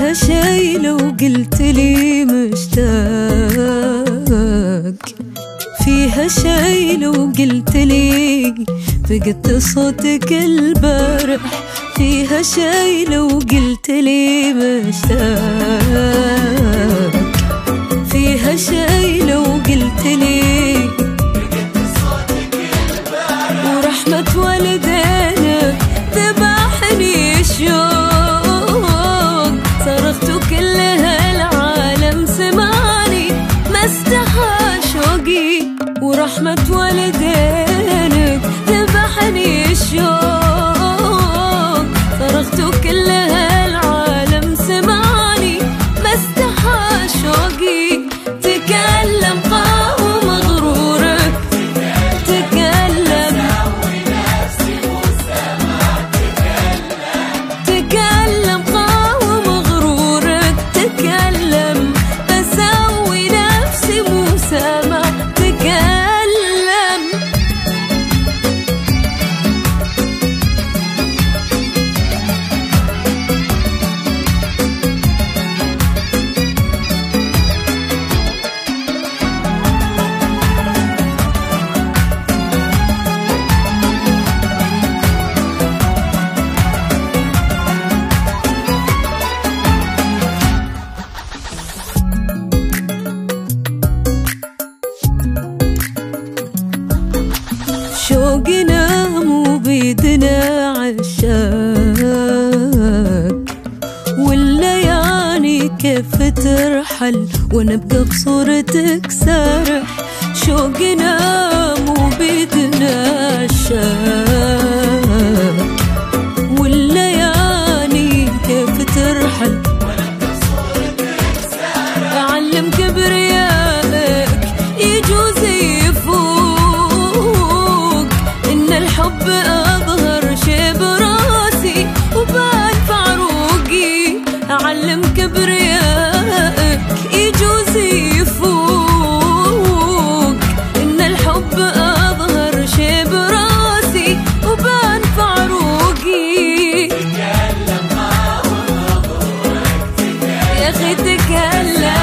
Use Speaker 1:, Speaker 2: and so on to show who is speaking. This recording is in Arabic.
Speaker 1: فيها شي لو قلت لي مشتاق. فيها شي لو قلت لي فقدت صوتك البارح. فيها شي لو قلت لي مشتاق. فيها شي لو قلت لي. ورحمة والدينا ورحمة والدينك ذبحني الشوق. كيف ترحل ونبقى بصورتك سارح؟ شوقنا مو تكلم